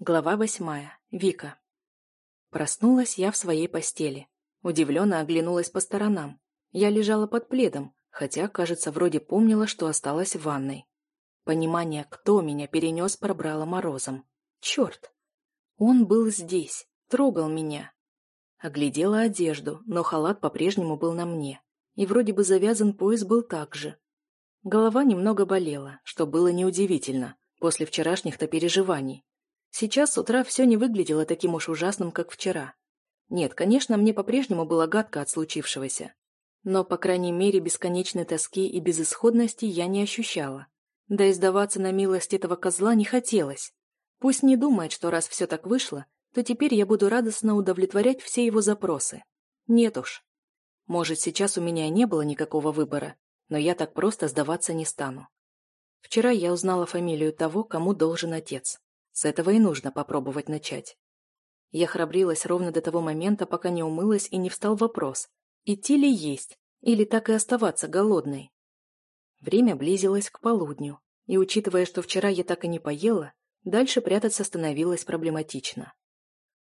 Глава восьмая. Вика. Проснулась я в своей постели. Удивленно оглянулась по сторонам. Я лежала под пледом, хотя, кажется, вроде помнила, что осталась в ванной. Понимание, кто меня перенес, пробрало морозом. Черт! Он был здесь, трогал меня. Оглядела одежду, но халат по-прежнему был на мне. И вроде бы завязан пояс был так же. Голова немного болела, что было неудивительно, после вчерашних-то переживаний. Сейчас с утра все не выглядело таким уж ужасным, как вчера. Нет, конечно, мне по-прежнему было гадко от случившегося. Но, по крайней мере, бесконечной тоски и безысходности я не ощущала. Да и сдаваться на милость этого козла не хотелось. Пусть не думает, что раз все так вышло, то теперь я буду радостно удовлетворять все его запросы. Нет уж. Может, сейчас у меня не было никакого выбора, но я так просто сдаваться не стану. Вчера я узнала фамилию того, кому должен отец. С этого и нужно попробовать начать. Я храбрилась ровно до того момента, пока не умылась и не встал вопрос, идти ли есть, или так и оставаться голодной. Время близилось к полудню, и, учитывая, что вчера я так и не поела, дальше прятаться становилось проблематично.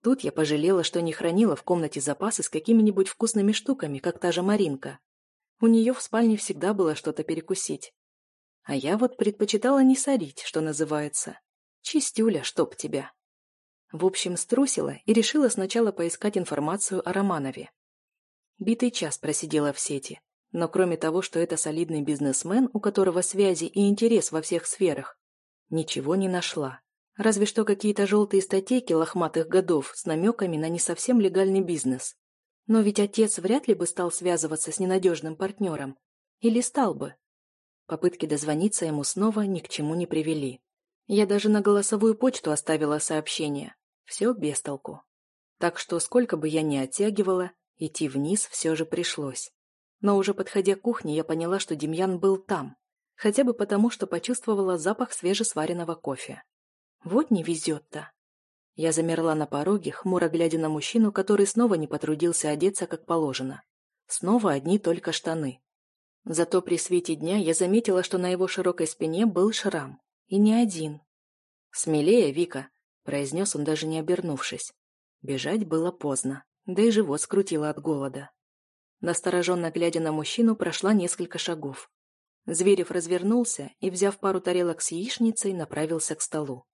Тут я пожалела, что не хранила в комнате запасы с какими-нибудь вкусными штуками, как та же Маринка. У нее в спальне всегда было что-то перекусить. А я вот предпочитала не сорить, что называется. Чистюля, чтоб тебя. В общем, струсила и решила сначала поискать информацию о Романове. Битый час просидела в сети, но кроме того, что это солидный бизнесмен, у которого связи и интерес во всех сферах, ничего не нашла. Разве что какие-то желтые статейки лохматых годов с намеками на не совсем легальный бизнес. Но ведь отец вряд ли бы стал связываться с ненадежным партнером. Или стал бы. Попытки дозвониться ему снова ни к чему не привели. Я даже на голосовую почту оставила сообщение. Все без толку. Так что, сколько бы я ни оттягивала, идти вниз все же пришлось. Но уже подходя к кухне, я поняла, что Демьян был там. Хотя бы потому, что почувствовала запах свежесваренного кофе. Вот не везет-то. Я замерла на пороге, хмуро глядя на мужчину, который снова не потрудился одеться как положено. Снова одни только штаны. Зато при свете дня я заметила, что на его широкой спине был шрам. И не один. «Смелее, Вика», — произнес он, даже не обернувшись. Бежать было поздно, да и живот скрутило от голода. Настороженно глядя на мужчину, прошла несколько шагов. Зверев развернулся и, взяв пару тарелок с яичницей, направился к столу.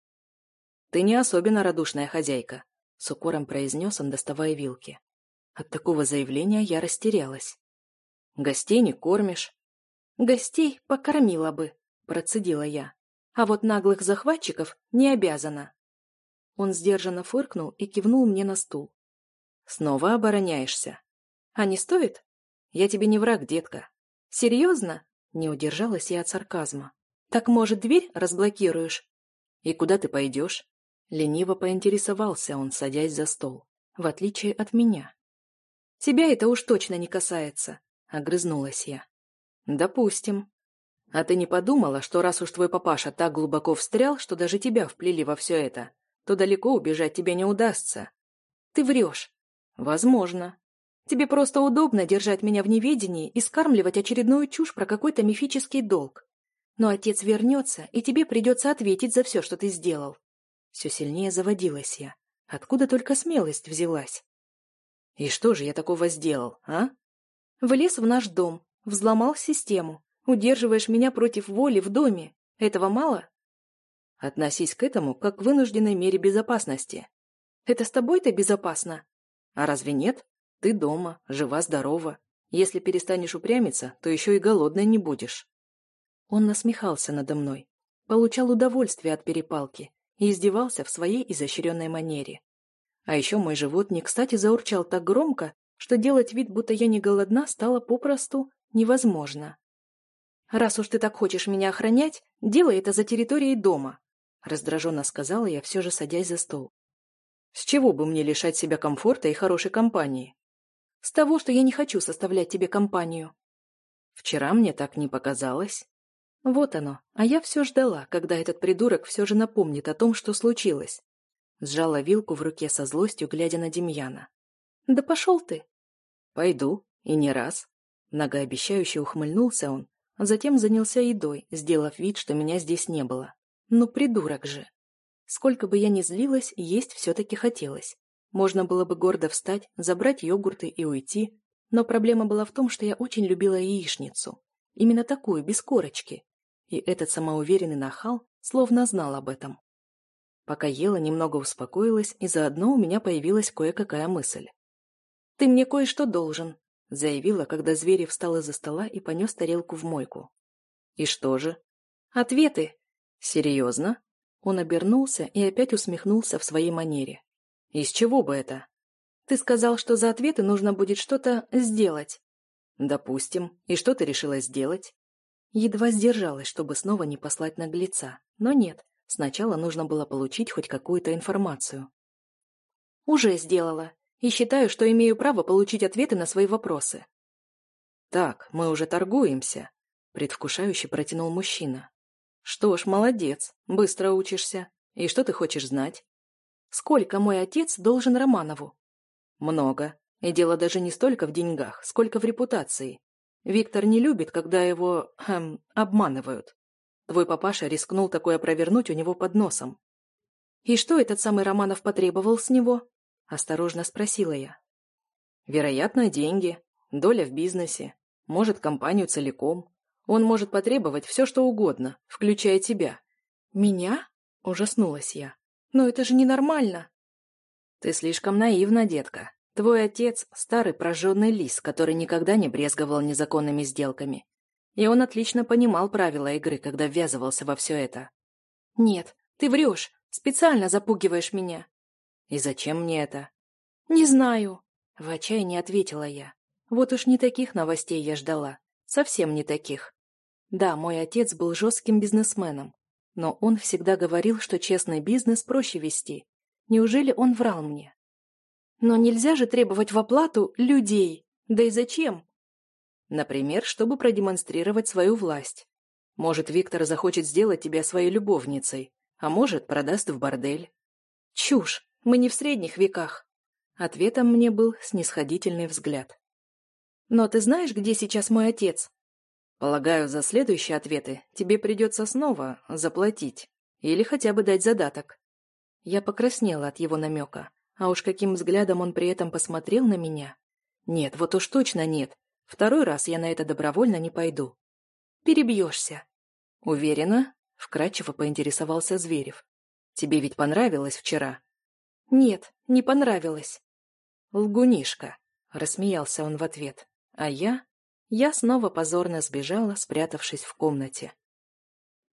«Ты не особенно радушная хозяйка», — с укором произнес он, доставая вилки. От такого заявления я растерялась. «Гостей не кормишь?» «Гостей покормила бы», — процедила я а вот наглых захватчиков не обязана. Он сдержанно фыркнул и кивнул мне на стул. Снова обороняешься. А не стоит? Я тебе не враг, детка. Серьезно? Не удержалась я от сарказма. Так, может, дверь разблокируешь? И куда ты пойдешь? Лениво поинтересовался он, садясь за стол. В отличие от меня. Тебя это уж точно не касается, огрызнулась я. Допустим. А ты не подумала, что раз уж твой папаша так глубоко встрял, что даже тебя вплели во все это, то далеко убежать тебе не удастся? Ты врешь. Возможно. Тебе просто удобно держать меня в неведении и скармливать очередную чушь про какой-то мифический долг. Но отец вернется, и тебе придется ответить за все, что ты сделал. Все сильнее заводилась я. Откуда только смелость взялась? И что же я такого сделал, а? Влез в наш дом, взломал систему, Удерживаешь меня против воли в доме. Этого мало? Относись к этому как к вынужденной мере безопасности. Это с тобой-то безопасно? А разве нет? Ты дома, жива-здорова. Если перестанешь упрямиться, то еще и голодной не будешь. Он насмехался надо мной, получал удовольствие от перепалки и издевался в своей изощренной манере. А еще мой живот кстати заурчал так громко, что делать вид, будто я не голодна, стало попросту невозможно. «Раз уж ты так хочешь меня охранять, делай это за территорией дома», раздраженно сказала я, все же садясь за стол. «С чего бы мне лишать себя комфорта и хорошей компании?» «С того, что я не хочу составлять тебе компанию». «Вчера мне так не показалось». Вот оно, а я все ждала, когда этот придурок все же напомнит о том, что случилось. Сжала вилку в руке со злостью, глядя на Демьяна. «Да пошел ты!» «Пойду, и не раз». Многообещающе ухмыльнулся он, Затем занялся едой, сделав вид, что меня здесь не было. Ну, придурок же. Сколько бы я ни злилась, есть все-таки хотелось. Можно было бы гордо встать, забрать йогурты и уйти, но проблема была в том, что я очень любила яичницу. Именно такую, без корочки. И этот самоуверенный нахал словно знал об этом. Пока ела, немного успокоилась, и заодно у меня появилась кое-какая мысль. «Ты мне кое-что должен», — заявила, когда Зверев встал из-за стола и понес тарелку в мойку. «И что же?» «Ответы». «Серьезно?» Он обернулся и опять усмехнулся в своей манере. «Из чего бы это?» «Ты сказал, что за ответы нужно будет что-то сделать». «Допустим. И что ты решила сделать?» Едва сдержалась, чтобы снова не послать наглеца. Но нет, сначала нужно было получить хоть какую-то информацию. «Уже сделала. И считаю, что имею право получить ответы на свои вопросы». «Так, мы уже торгуемся», — предвкушающе протянул мужчина. «Что ж, молодец, быстро учишься. И что ты хочешь знать?» «Сколько мой отец должен Романову?» «Много. И дело даже не столько в деньгах, сколько в репутации. Виктор не любит, когда его, эм, обманывают. Твой папаша рискнул такое провернуть у него под носом. «И что этот самый Романов потребовал с него?» – осторожно спросила я. «Вероятно, деньги, доля в бизнесе, может, компанию целиком. Он может потребовать все, что угодно, включая тебя». «Меня?» – ужаснулась я. «Но это же ненормально!» «Ты слишком наивна, детка. Твой отец – старый прожженный лис, который никогда не брезговал незаконными сделками. И он отлично понимал правила игры, когда ввязывался во все это. «Нет, ты врешь, специально запугиваешь меня». «И зачем мне это?» «Не знаю», – в отчаянии ответила я. Вот уж не таких новостей я ждала, совсем не таких. Да, мой отец был жестким бизнесменом, но он всегда говорил, что честный бизнес проще вести. Неужели он врал мне? Но нельзя же требовать в оплату людей. Да и зачем? Например, чтобы продемонстрировать свою власть. Может, Виктор захочет сделать тебя своей любовницей, а может, продаст в бордель. Чушь, мы не в средних веках. Ответом мне был снисходительный взгляд. Но ты знаешь, где сейчас мой отец? Полагаю, за следующие ответы тебе придется снова заплатить. Или хотя бы дать задаток. Я покраснела от его намека. А уж каким взглядом он при этом посмотрел на меня. Нет, вот уж точно нет. Второй раз я на это добровольно не пойду. Перебьешься. Уверена? Вкратчиво поинтересовался Зверев. Тебе ведь понравилось вчера? Нет, не понравилось. Лгунишка. Рассмеялся он в ответ. А я? Я снова позорно сбежала, спрятавшись в комнате.